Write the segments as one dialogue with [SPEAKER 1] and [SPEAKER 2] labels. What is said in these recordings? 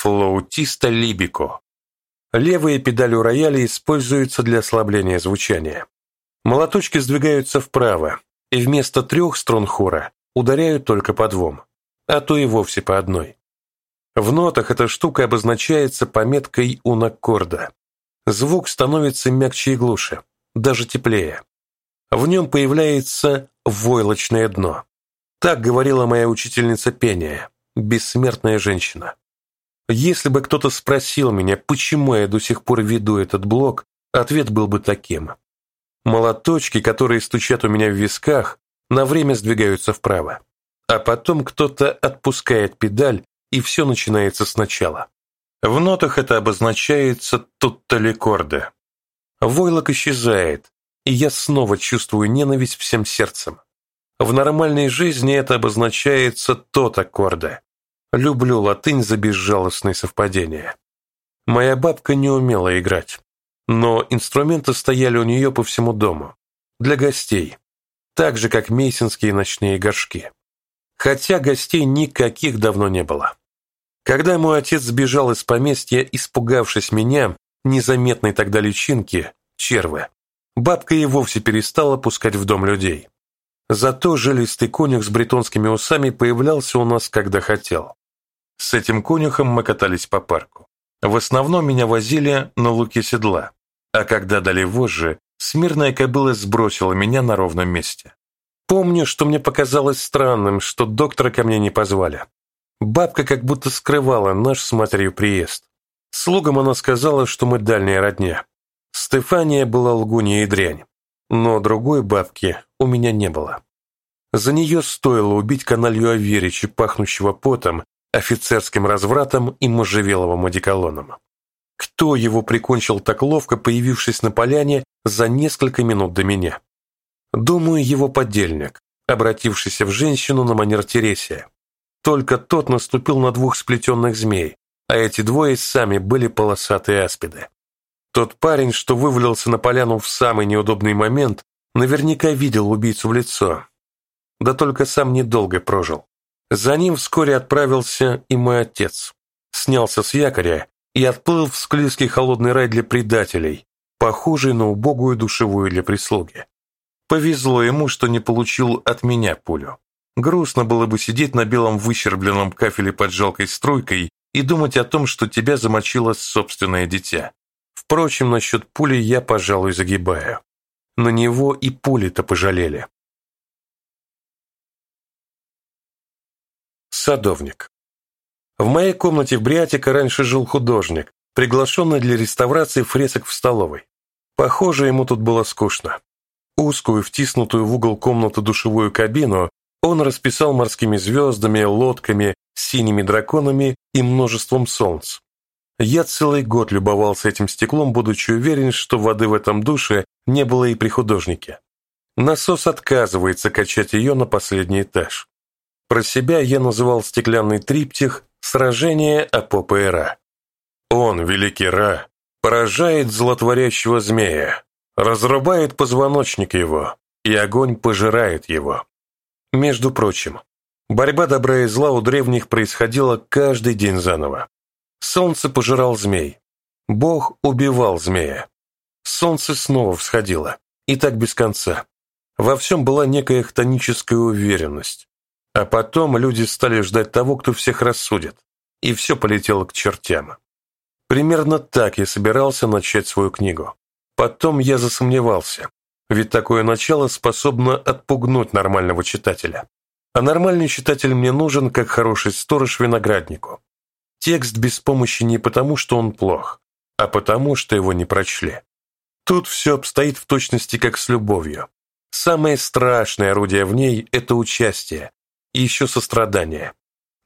[SPEAKER 1] Флаутиста либико. Левые педали у рояля используются для ослабления звучания. Молоточки сдвигаются вправо, и вместо трех струн хора ударяют только по двум, а то и вовсе по одной. В нотах эта штука обозначается пометкой унаккорда. Звук становится мягче и глуше, даже теплее. В нем появляется войлочное дно. Так говорила моя учительница пения, бессмертная женщина. Если бы кто-то спросил меня, почему я до сих пор веду этот блок, ответ был бы таким. Молоточки, которые стучат у меня в висках, на время сдвигаются вправо. А потом кто-то отпускает педаль, и все начинается сначала. В нотах это обозначается тутталикорде. Войлок исчезает, и я снова чувствую ненависть всем сердцем. В нормальной жизни это обозначается тот аккорда. Люблю латынь за безжалостные совпадения. Моя бабка не умела играть, но инструменты стояли у нее по всему дому. Для гостей. Так же, как мейсинские ночные горшки. Хотя гостей никаких давно не было. Когда мой отец сбежал из поместья, испугавшись меня, незаметной тогда личинки, червы, бабка и вовсе перестала пускать в дом людей. Зато жилистый конюх с бретонскими усами появлялся у нас, когда хотел. С этим конюхом мы катались по парку. В основном меня возили на луке седла, а когда дали вожжи, смирная кобыла сбросила меня на ровном месте. Помню, что мне показалось странным, что доктора ко мне не позвали. Бабка как будто скрывала наш с матерью приезд. Слугам она сказала, что мы дальняя родня. Стефания была лгунья и дрянь, но другой бабки у меня не было. За нее стоило убить каналью Аверича, пахнущего потом, офицерским развратом и можжевеловым одеколоном. Кто его прикончил так ловко, появившись на поляне за несколько минут до меня? Думаю, его подельник, обратившийся в женщину на манер Тересия. Только тот наступил на двух сплетенных змей, а эти двое сами были полосатые аспиды. Тот парень, что вывалился на поляну в самый неудобный момент, наверняка видел убийцу в лицо. Да только сам недолго прожил. За ним вскоре отправился и мой отец. Снялся с якоря и отплыл в склизкий холодный рай для предателей, похожий на убогую душевую для прислуги. Повезло ему, что не получил от меня пулю. Грустно было бы сидеть на белом выщербленном кафеле под жалкой струйкой и думать о том, что тебя замочило собственное дитя. Впрочем, насчет пули я, пожалуй, загибаю. На него и пули-то пожалели. Садовник. В моей комнате в Бриатика раньше жил художник, приглашенный для реставрации фресок в столовой. Похоже, ему тут было скучно. Узкую, втиснутую в угол комнаты душевую кабину он расписал морскими звездами, лодками, синими драконами и множеством солнц. Я целый год любовался этим стеклом, будучи уверен, что воды в этом душе не было и при художнике. Насос отказывается качать ее на последний этаж. Про себя я называл стеклянный триптих «Сражение Апопа и Ра». Он, великий Ра, поражает злотворящего змея, разрубает позвоночник его, и огонь пожирает его. Между прочим, борьба добра и зла у древних происходила каждый день заново. Солнце пожирал змей. Бог убивал змея. Солнце снова всходило. И так без конца. Во всем была некая хтоническая уверенность. А потом люди стали ждать того, кто всех рассудит, и все полетело к чертям. Примерно так я собирался начать свою книгу. Потом я засомневался, ведь такое начало способно отпугнуть нормального читателя. А нормальный читатель мне нужен, как хороший сторож винограднику. Текст без помощи не потому, что он плох, а потому, что его не прочли. Тут все обстоит в точности, как с любовью. Самое страшное орудие в ней – это участие, и еще сострадание.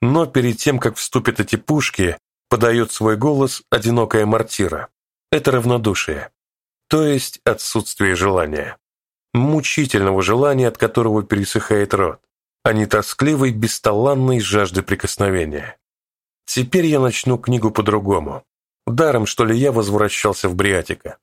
[SPEAKER 1] Но перед тем, как вступят эти пушки, подает свой голос одинокая мартира. Это равнодушие, то есть отсутствие желания. Мучительного желания, от которого пересыхает рот, а не тоскливой, бесталанной жажды прикосновения. Теперь я начну книгу по-другому. Даром, что ли, я возвращался в Бриатика.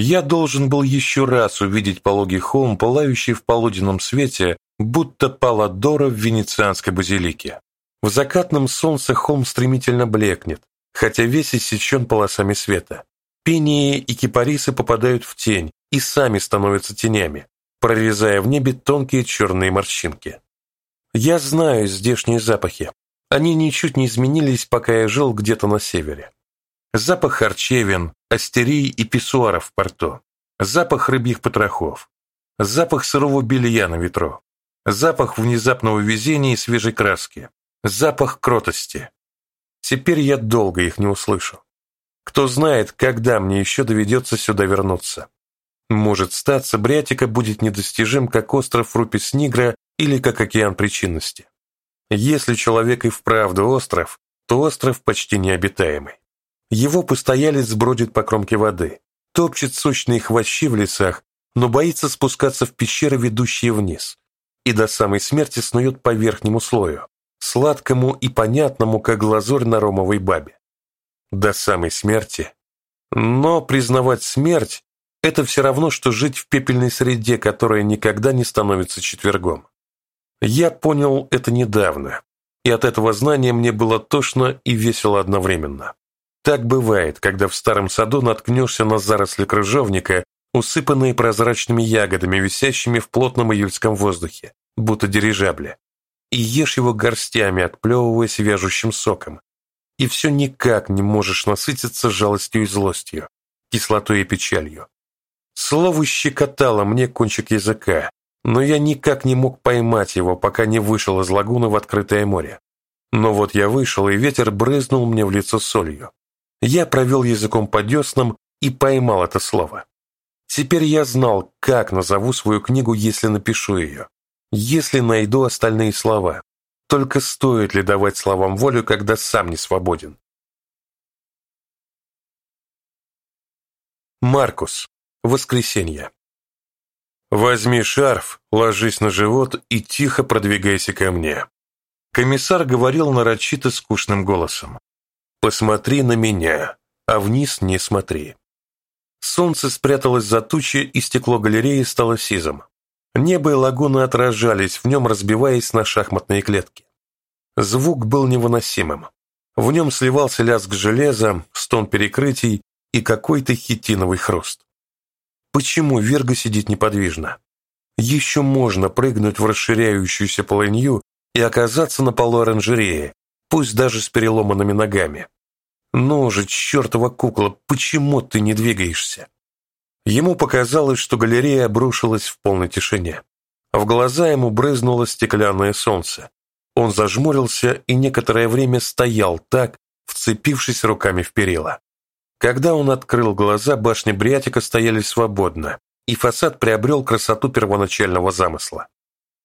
[SPEAKER 1] Я должен был еще раз увидеть пологий холм, пылающий в полуденном свете будто Паладора в венецианской базилике. В закатном солнце холм стремительно блекнет, хотя весь иссечен полосами света. Пении и кипарисы попадают в тень и сами становятся тенями, прорезая в небе тонкие черные морщинки. Я знаю здешние запахи. Они ничуть не изменились, пока я жил где-то на севере. Запах харчевин, астерий и писсуаров в порту. Запах рыбьих потрохов. Запах сырого белья на ветру. Запах внезапного везения и свежей краски. Запах кротости. Теперь я долго их не услышу. Кто знает, когда мне еще доведется сюда вернуться. Может статься, Брятика будет недостижим, как остров Рупис-Нигра или как океан причинности. Если человек и вправду остров, то остров почти необитаемый. Его постоялец бродит по кромке воды, топчет сочные хвощи в лесах, но боится спускаться в пещеры, ведущие вниз, и до самой смерти снует по верхнему слою, сладкому и понятному, как глазурь на ромовой бабе. До самой смерти. Но признавать смерть – это все равно, что жить в пепельной среде, которая никогда не становится четвергом. Я понял это недавно, и от этого знания мне было тошно и весело одновременно. Так бывает, когда в старом саду наткнешься на заросли крыжовника, усыпанные прозрачными ягодами, висящими в плотном июльском воздухе, будто дирижабли, и ешь его горстями, отплевываясь вяжущим соком. И все никак не можешь насытиться жалостью и злостью, кислотой и печалью. Слово щекотало мне кончик языка, но я никак не мог поймать его, пока не вышел из лагуны в открытое море. Но вот я вышел, и ветер брызнул мне в лицо солью. Я провел языком по деснам и поймал это слово. Теперь я знал, как назову свою книгу, если напишу ее. Если найду остальные слова. Только стоит ли давать словам волю, когда сам не свободен? Маркус. Воскресенье. «Возьми шарф, ложись на живот и тихо продвигайся ко мне». Комиссар говорил нарочито скучным голосом. «Посмотри на меня, а вниз не смотри». Солнце спряталось за тучи, и стекло галереи стало сизым. Небо и лагуна отражались в нем, разбиваясь на шахматные клетки. Звук был невыносимым. В нем сливался лязг железа, стон перекрытий и какой-то хитиновый хруст. Почему Верга сидит неподвижно? Еще можно прыгнуть в расширяющуюся полынью и оказаться на полу оранжереи, пусть даже с переломанными ногами. Ну же, чертова кукла, почему ты не двигаешься? Ему показалось, что галерея обрушилась в полной тишине. В глаза ему брызнуло стеклянное солнце. Он зажмурился и некоторое время стоял так, вцепившись руками в перила. Когда он открыл глаза, башни Бриатика стояли свободно, и фасад приобрел красоту первоначального замысла.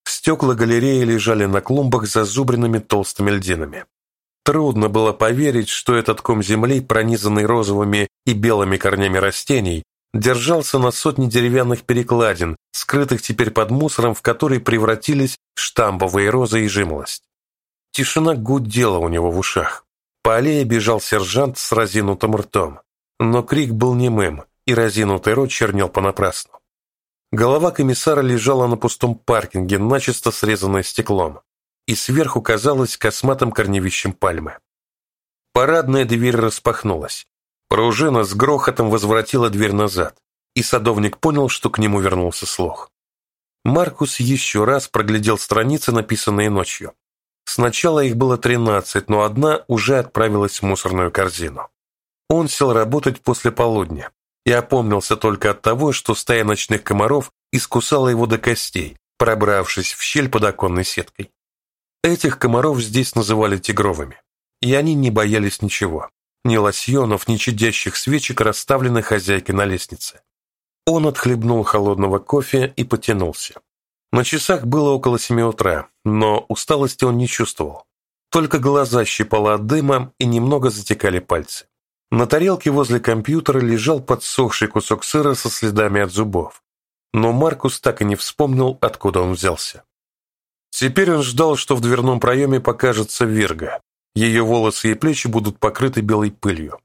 [SPEAKER 1] Стекла галереи лежали на клумбах с зазубренными толстыми льдинами. Трудно было поверить, что этот ком земли, пронизанный розовыми и белыми корнями растений, держался на сотне деревянных перекладин, скрытых теперь под мусором, в которые превратились штамбовые розы и жимолость. Тишина гудела у него в ушах. По аллее бежал сержант с разинутым ртом. Но крик был немым, и разинутый рот чернел понапрасну. Голова комиссара лежала на пустом паркинге, начисто срезанная стеклом, и сверху казалась косматым корневищем пальмы. Парадная дверь распахнулась. Пружина с грохотом возвратила дверь назад, и садовник понял, что к нему вернулся слух. Маркус еще раз проглядел страницы, написанные ночью. Сначала их было тринадцать, но одна уже отправилась в мусорную корзину. Он сел работать после полудня и опомнился только от того, что стая ночных комаров искусала его до костей, пробравшись в щель под оконной сеткой. Этих комаров здесь называли тигровыми, и они не боялись ничего, ни лосьонов, ни чадящих свечек, расставленных хозяйкой на лестнице. Он отхлебнул холодного кофе и потянулся. На часах было около семи утра, но усталости он не чувствовал. Только глаза щипало от дыма и немного затекали пальцы. На тарелке возле компьютера лежал подсохший кусок сыра со следами от зубов. Но Маркус так и не вспомнил, откуда он взялся. Теперь он ждал, что в дверном проеме покажется Вирга. Ее волосы и плечи будут покрыты белой пылью.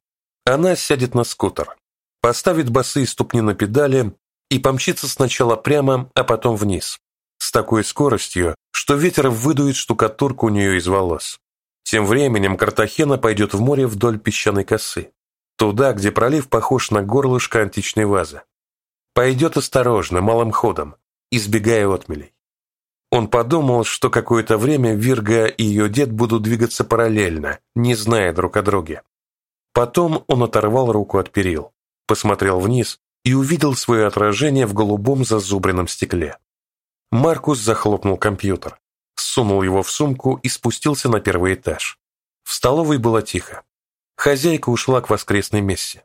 [SPEAKER 1] Она сядет на скутер, поставит босые ступни на педали и помчится сначала прямо, а потом вниз, с такой скоростью, что ветер выдует штукатурку у нее из волос. Тем временем Картахена пойдет в море вдоль песчаной косы, туда, где пролив похож на горлышко античной вазы. Пойдет осторожно, малым ходом, избегая отмелей. Он подумал, что какое-то время Вирга и ее дед будут двигаться параллельно, не зная друг о друге. Потом он оторвал руку от перил, посмотрел вниз и увидел свое отражение в голубом зазубренном стекле. Маркус захлопнул компьютер, сунул его в сумку и спустился на первый этаж. В столовой было тихо. Хозяйка ушла к воскресной мессе.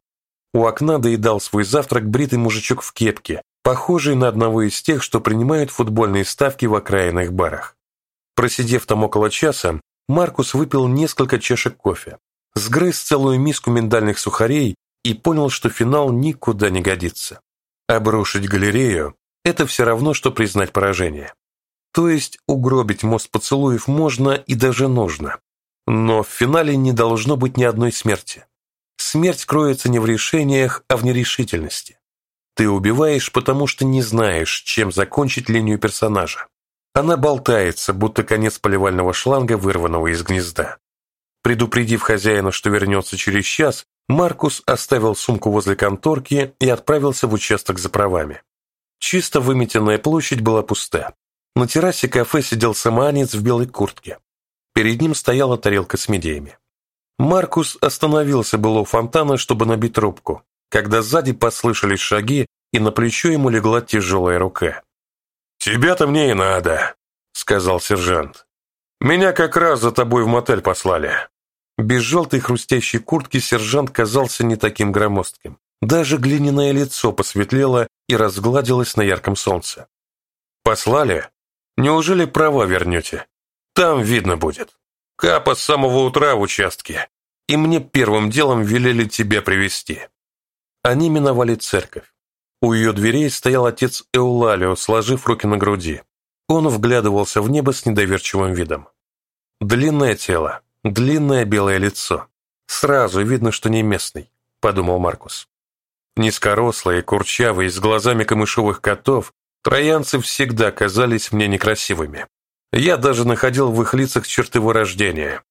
[SPEAKER 1] У окна доедал свой завтрак бритый мужичок в кепке, похожий на одного из тех, что принимают футбольные ставки в окраинных барах. Просидев там около часа, Маркус выпил несколько чашек кофе, сгрыз целую миску миндальных сухарей и понял, что финал никуда не годится. Обрушить галерею – это все равно, что признать поражение. То есть угробить мост поцелуев можно и даже нужно. Но в финале не должно быть ни одной смерти. Смерть кроется не в решениях, а в нерешительности. Ты убиваешь, потому что не знаешь, чем закончить линию персонажа. Она болтается, будто конец поливального шланга, вырванного из гнезда. Предупредив хозяина, что вернется через час, Маркус оставил сумку возле конторки и отправился в участок за правами. Чисто выметенная площадь была пуста. На террасе кафе сидел самоанец в белой куртке. Перед ним стояла тарелка с медиями. Маркус остановился было у фонтана, чтобы набить трубку, когда сзади послышались шаги, и на плечо ему легла тяжелая рука. «Тебя-то мне и надо», — сказал сержант. «Меня как раз за тобой в мотель послали». Без желтой хрустящей куртки сержант казался не таким громоздким. Даже глиняное лицо посветлело и разгладилось на ярком солнце. «Послали? Неужели права вернете? Там видно будет. Капа с самого утра в участке, и мне первым делом велели тебя привести они миновали церковь. У ее дверей стоял отец Эулалио, сложив руки на груди. Он вглядывался в небо с недоверчивым видом. Длинное тело, длинное белое лицо. Сразу видно, что не местный, подумал Маркус. Низкорослые, курчавые, с глазами камышовых котов, троянцы всегда казались мне некрасивыми. Я даже находил в их лицах черты вырождения.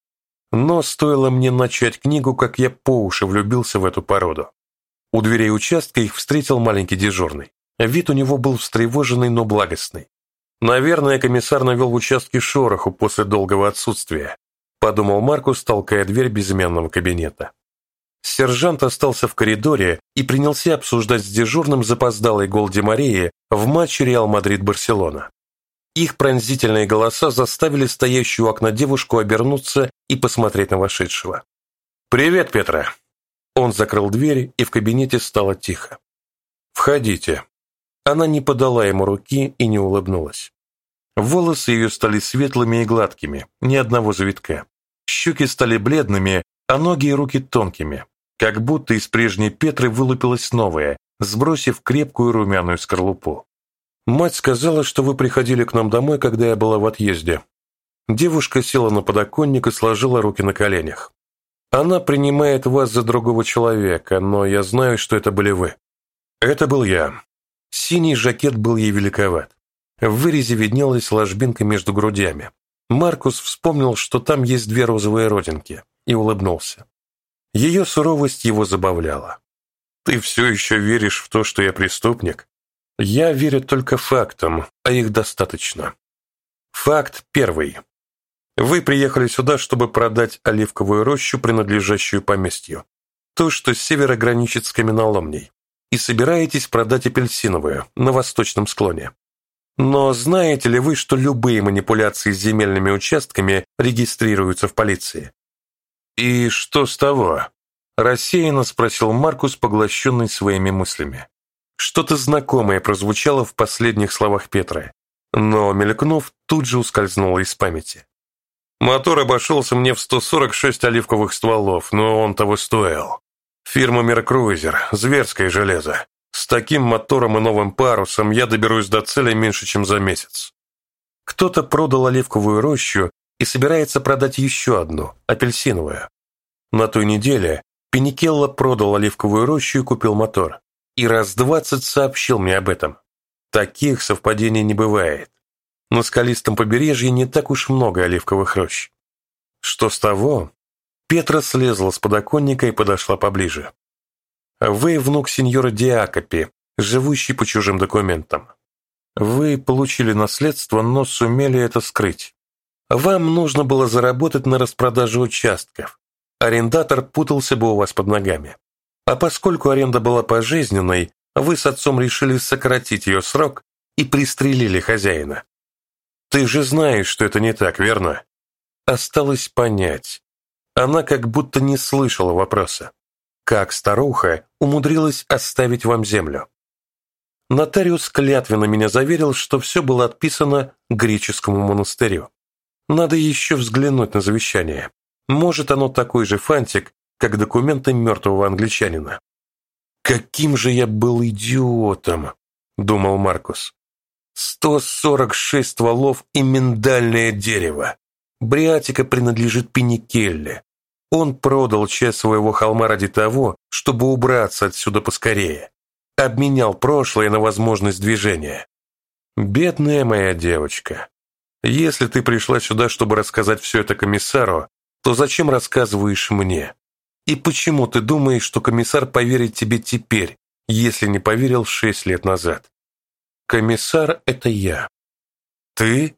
[SPEAKER 1] Но стоило мне начать книгу, как я по уши влюбился в эту породу. У дверей участка их встретил маленький дежурный. Вид у него был встревоженный, но благостный. Наверное, комиссар навел в участке шороху после долгого отсутствия, подумал Маркус, толкая дверь безымянного кабинета. Сержант остался в коридоре и принялся обсуждать с дежурным запоздалый гол Ди Марии в матче Реал Мадрид-Барселона. Их пронзительные голоса заставили стоящую у окна девушку обернуться и посмотреть на вошедшего. «Привет, Петра!» Он закрыл дверь, и в кабинете стало тихо. «Входите». Она не подала ему руки и не улыбнулась. Волосы ее стали светлыми и гладкими, ни одного завитка. Щеки стали бледными, а ноги и руки тонкими, как будто из прежней Петры вылупилась новая, сбросив крепкую румяную скорлупу. «Мать сказала, что вы приходили к нам домой, когда я была в отъезде». Девушка села на подоконник и сложила руки на коленях. Она принимает вас за другого человека, но я знаю, что это были вы. Это был я. Синий жакет был ей великоват. В вырезе виднелась ложбинка между грудями. Маркус вспомнил, что там есть две розовые родинки, и улыбнулся. Ее суровость его забавляла. «Ты все еще веришь в то, что я преступник?» «Я верю только фактам, а их достаточно». Факт первый. Вы приехали сюда, чтобы продать оливковую рощу, принадлежащую поместью. То, что с севера граничит с каменоломней. И собираетесь продать апельсиновую на восточном склоне. Но знаете ли вы, что любые манипуляции с земельными участками регистрируются в полиции? И что с того? Рассеянно спросил Маркус, поглощенный своими мыслями. Что-то знакомое прозвучало в последних словах Петра, но, мелькнув, тут же ускользнуло из памяти. Мотор обошелся мне в 146 оливковых стволов, но он того стоил. Фирма Меркруизер, зверское железо. С таким мотором и новым парусом я доберусь до цели меньше, чем за месяц. Кто-то продал оливковую рощу и собирается продать еще одну, апельсиновую. На той неделе Пеникелло продал оливковую рощу и купил мотор. И раз двадцать сообщил мне об этом. Таких совпадений не бывает. На скалистом побережье не так уж много оливковых рощ. Что с того? Петра слезла с подоконника и подошла поближе. Вы внук сеньора Диакопи, живущий по чужим документам. Вы получили наследство, но сумели это скрыть. Вам нужно было заработать на распродаже участков. Арендатор путался бы у вас под ногами. А поскольку аренда была пожизненной, вы с отцом решили сократить ее срок и пристрелили хозяина. Ты же знаешь, что это не так, верно? Осталось понять. Она как будто не слышала вопроса. Как старуха умудрилась оставить вам землю? Нотариус клятвенно меня заверил, что все было отписано греческому монастырю. Надо еще взглянуть на завещание. Может, оно такой же фантик, как документы мертвого англичанина. «Каким же я был идиотом!» — думал Маркус. «Сто сорок шесть стволов и миндальное дерево. Бриатика принадлежит Пеникелле. Он продал часть своего холма ради того, чтобы убраться отсюда поскорее. Обменял прошлое на возможность движения. Бедная моя девочка. Если ты пришла сюда, чтобы рассказать все это комиссару, то зачем рассказываешь мне? И почему ты думаешь, что комиссар поверит тебе теперь, если не поверил шесть лет назад? Комиссар — это я. Ты?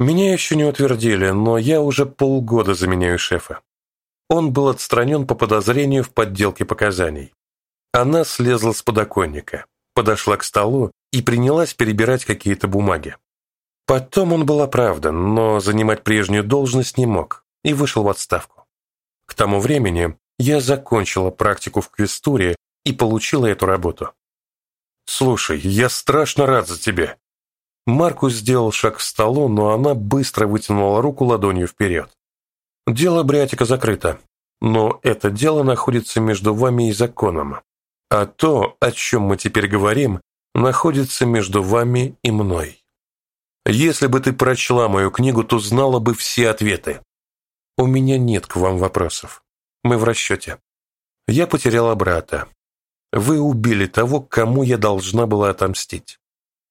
[SPEAKER 1] Меня еще не утвердили, но я уже полгода заменяю шефа. Он был отстранен по подозрению в подделке показаний. Она слезла с подоконника, подошла к столу и принялась перебирать какие-то бумаги. Потом он был оправдан, но занимать прежнюю должность не мог и вышел в отставку. К тому времени я закончила практику в квестуре и получила эту работу. «Слушай, я страшно рад за тебя». Маркус сделал шаг к столу, но она быстро вытянула руку ладонью вперед. «Дело Бриатика закрыто, но это дело находится между вами и законом, а то, о чем мы теперь говорим, находится между вами и мной. Если бы ты прочла мою книгу, то знала бы все ответы. У меня нет к вам вопросов. Мы в расчете. Я потеряла брата. Вы убили того, кому я должна была отомстить.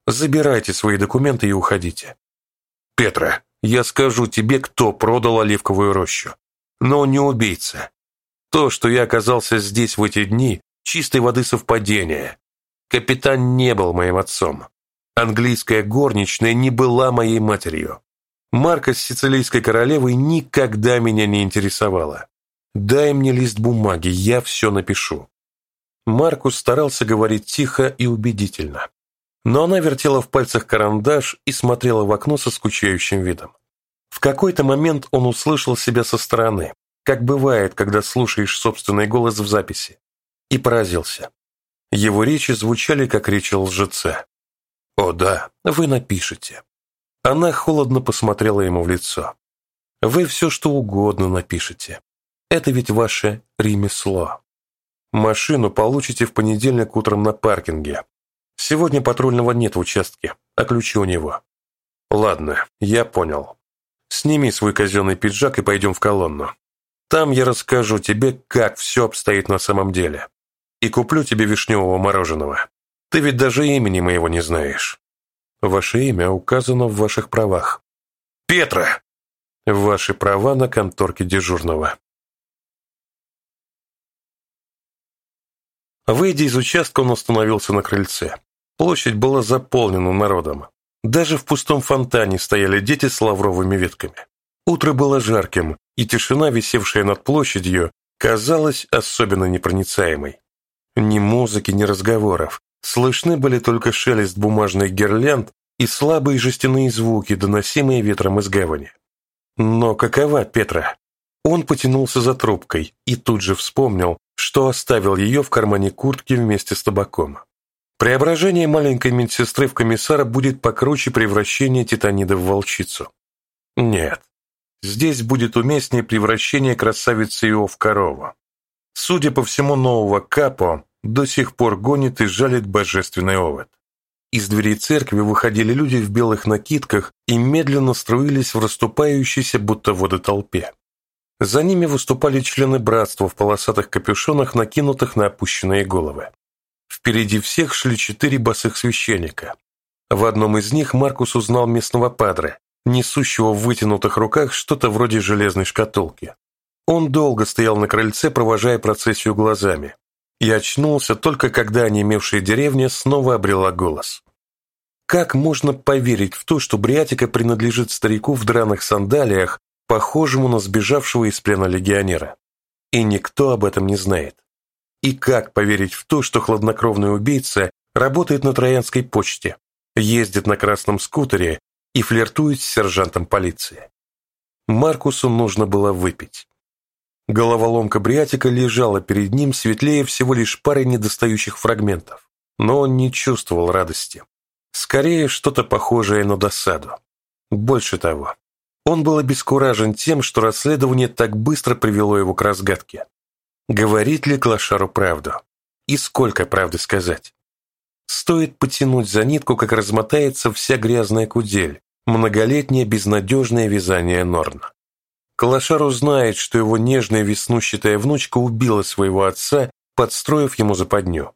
[SPEAKER 1] Забирайте свои документы и уходите. Петра, я скажу тебе, кто продал оливковую рощу. Но не убийца. То, что я оказался здесь в эти дни, чистой воды совпадение. Капитан не был моим отцом. Английская горничная не была моей матерью. Марка с сицилийской королевой никогда меня не интересовала. «Дай мне лист бумаги, я все напишу». Маркус старался говорить тихо и убедительно. Но она вертела в пальцах карандаш и смотрела в окно со скучающим видом. В какой-то момент он услышал себя со стороны, как бывает, когда слушаешь собственный голос в записи, и поразился. Его речи звучали, как речи лжеца. «О да, вы напишете». Она холодно посмотрела ему в лицо. «Вы все, что угодно напишете. Это ведь ваше ремесло. Машину получите в понедельник утром на паркинге. Сегодня патрульного нет в участке, а ключи у него. Ладно, я понял. Сними свой казенный пиджак и пойдем в колонну. Там я расскажу тебе, как все обстоит на самом деле. И куплю тебе вишневого мороженого. Ты ведь даже имени моего не знаешь. Ваше имя указано в ваших правах. Петра! Ваши права на конторке дежурного. Выйдя из участка, он остановился на крыльце. Площадь была заполнена народом. Даже в пустом фонтане стояли дети с лавровыми ветками. Утро было жарким, и тишина, висевшая над площадью, казалась особенно непроницаемой. Ни музыки, ни разговоров. Слышны были только шелест бумажных гирлянд и слабые жестяные звуки, доносимые ветром из гавани. Но какова Петра? Он потянулся за трубкой и тут же вспомнил, что оставил ее в кармане куртки вместе с табаком. Преображение маленькой медсестры в комиссара будет покруче превращения титанида в волчицу. Нет, здесь будет уместнее превращение красавицы Ио в корову. Судя по всему, нового Капо до сих пор гонит и жалит божественный овод. Из дверей церкви выходили люди в белых накидках и медленно струились в расступающейся будто водотолпе. За ними выступали члены братства в полосатых капюшонах, накинутых на опущенные головы. Впереди всех шли четыре босых священника. В одном из них Маркус узнал местного падре, несущего в вытянутых руках что-то вроде железной шкатулки. Он долго стоял на крыльце, провожая процессию глазами, и очнулся только когда онемевшая деревня снова обрела голос. Как можно поверить в то, что Бриатика принадлежит старику в драных сандалиях, похожему на сбежавшего из плена легионера? И никто об этом не знает. И как поверить в то, что хладнокровный убийца работает на Троянской почте, ездит на красном скутере и флиртует с сержантом полиции? Маркусу нужно было выпить. Головоломка Бриатика лежала перед ним светлее всего лишь пары недостающих фрагментов, но он не чувствовал радости. Скорее, что-то похожее на досаду. Больше того, он был обескуражен тем, что расследование так быстро привело его к разгадке. Говорит ли Клашару правду? И сколько правды сказать? Стоит потянуть за нитку, как размотается вся грязная кудель, многолетнее безнадежное вязание Норна. Калашар узнает, что его нежная веснущатая внучка убила своего отца, подстроив ему западню.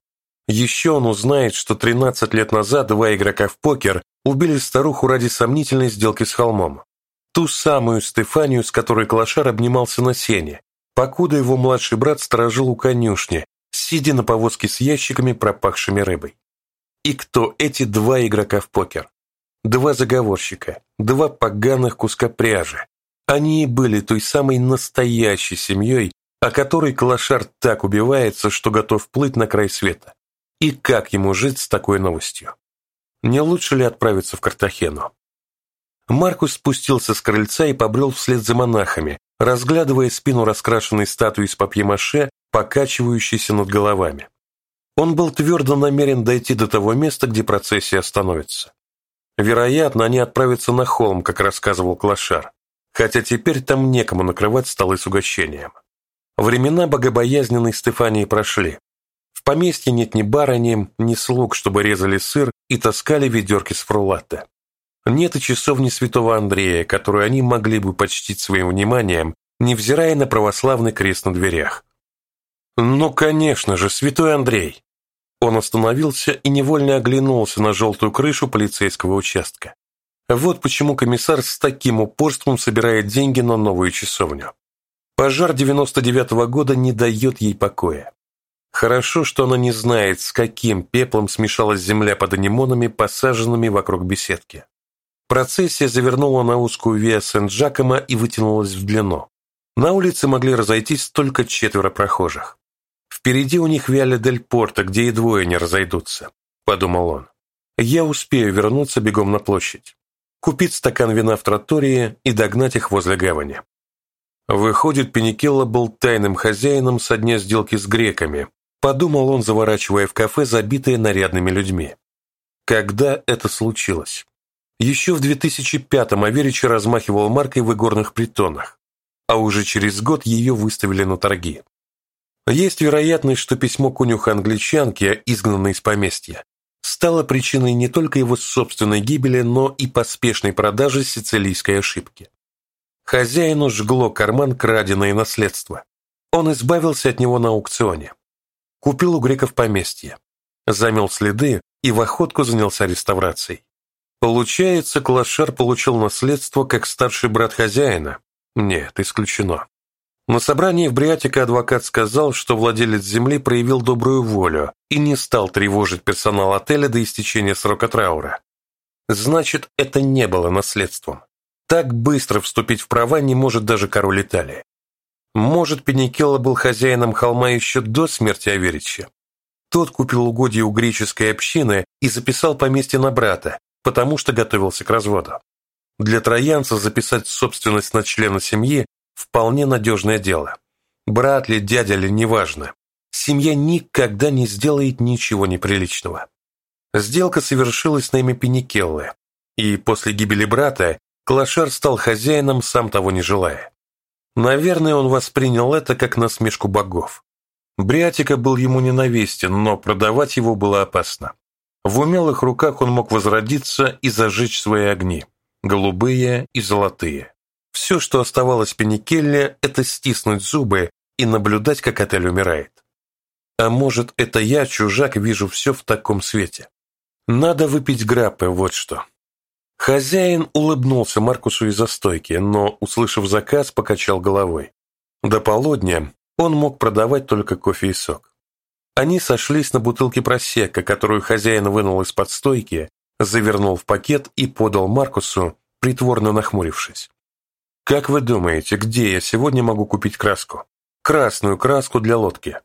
[SPEAKER 1] Еще он узнает, что 13 лет назад два игрока в покер убили старуху ради сомнительной сделки с холмом. Ту самую Стефанию, с которой Калашар обнимался на сене, покуда его младший брат сторожил у конюшни, сидя на повозке с ящиками, пропахшими рыбой. И кто эти два игрока в покер? Два заговорщика, два поганых куска пряжи, они и были той самой настоящей семьей, о которой Клашар так убивается, что готов плыть на край света. И как ему жить с такой новостью? Не лучше ли отправиться в Картахену? Маркус спустился с крыльца и побрел вслед за монахами, разглядывая спину раскрашенной статуи из папье-маше, покачивающейся над головами. Он был твердо намерен дойти до того места, где процессия остановится. Вероятно, они отправятся на холм, как рассказывал Клашар хотя теперь там некому накрывать столы с угощением. Времена богобоязненной Стефании прошли. В поместье нет ни барыни, ни слуг, чтобы резали сыр и таскали ведерки с фрулатте. Нет и часовни святого Андрея, которую они могли бы почтить своим вниманием, невзирая на православный крест на дверях. Ну, конечно же, святой Андрей! Он остановился и невольно оглянулся на желтую крышу полицейского участка. Вот почему комиссар с таким упорством собирает деньги на новую часовню. Пожар 99-го года не дает ей покоя. Хорошо, что она не знает, с каким пеплом смешалась земля под анимонами, посаженными вокруг беседки. Процессия завернула на узкую Виа Сент-Джакома и вытянулась в длину. На улице могли разойтись только четверо прохожих. Впереди у них Виаля Дель Порто, где и двое не разойдутся, подумал он. Я успею вернуться бегом на площадь купить стакан вина в тротории и догнать их возле гавани. Выходит, Пеникелло был тайным хозяином со дня сделки с греками, подумал он, заворачивая в кафе, забитое нарядными людьми. Когда это случилось? Еще в 2005-м Аверичи размахивал маркой в игорных притонах, а уже через год ее выставили на торги. Есть вероятность, что письмо конюха-англичанки, изгнанной из поместья, стало причиной не только его собственной гибели, но и поспешной продажи сицилийской ошибки. Хозяину жгло карман краденое наследство. Он избавился от него на аукционе. Купил у греков поместье. Замел следы и в охотку занялся реставрацией. Получается, Клашар получил наследство как старший брат хозяина? Нет, исключено. На собрании в Бриатике адвокат сказал, что владелец земли проявил добрую волю и не стал тревожить персонал отеля до истечения срока траура. Значит, это не было наследством. Так быстро вступить в права не может даже король Италии. Может, Пеникелло был хозяином холма еще до смерти Аверича. Тот купил угодья у греческой общины и записал поместье на брата, потому что готовился к разводу. Для троянца записать собственность на члена семьи Вполне надежное дело. Брат ли, дядя ли, неважно. Семья никогда не сделает ничего неприличного. Сделка совершилась на имя Пеникеллы, и после гибели брата Клашар стал хозяином, сам того не желая. Наверное, он воспринял это как насмешку богов. Бриатика был ему ненавистен, но продавать его было опасно. В умелых руках он мог возродиться и зажечь свои огни, голубые и золотые. Все, что оставалось Пеникелле, это стиснуть зубы и наблюдать, как отель умирает. А может, это я, чужак, вижу все в таком свете. Надо выпить граппы, вот что. Хозяин улыбнулся Маркусу из-за стойки, но, услышав заказ, покачал головой. До полудня он мог продавать только кофе и сок. Они сошлись на бутылке просека, которую хозяин вынул из-под стойки, завернул в пакет и подал Маркусу, притворно нахмурившись. «Как вы думаете, где я сегодня могу купить краску? Красную краску для лодки».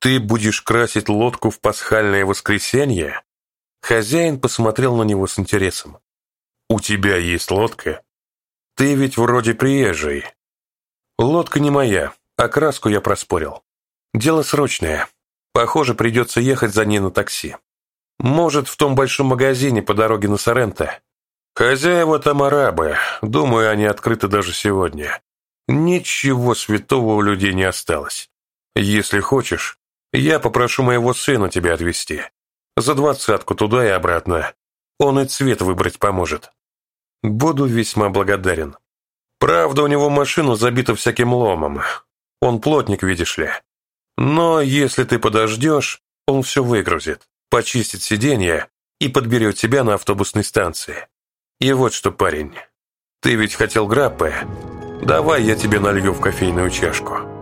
[SPEAKER 1] «Ты будешь красить лодку в пасхальное воскресенье?» Хозяин посмотрел на него с интересом. «У тебя есть лодка? Ты ведь вроде приезжий». «Лодка не моя, а краску я проспорил. Дело срочное. Похоже, придется ехать за ней на такси. Может, в том большом магазине по дороге на Соренто. Хозяева там арабы. Думаю, они открыты даже сегодня. Ничего святого у людей не осталось. Если хочешь, я попрошу моего сына тебя отвезти. За двадцатку туда и обратно. Он и цвет выбрать поможет. Буду весьма благодарен. Правда, у него машина забита всяким ломом. Он плотник, видишь ли. Но если ты подождешь, он все выгрузит, почистит сиденье и подберет тебя на автобусной станции. И вот что, парень, ты ведь хотел граппы? Давай я тебе налью в кофейную чашку».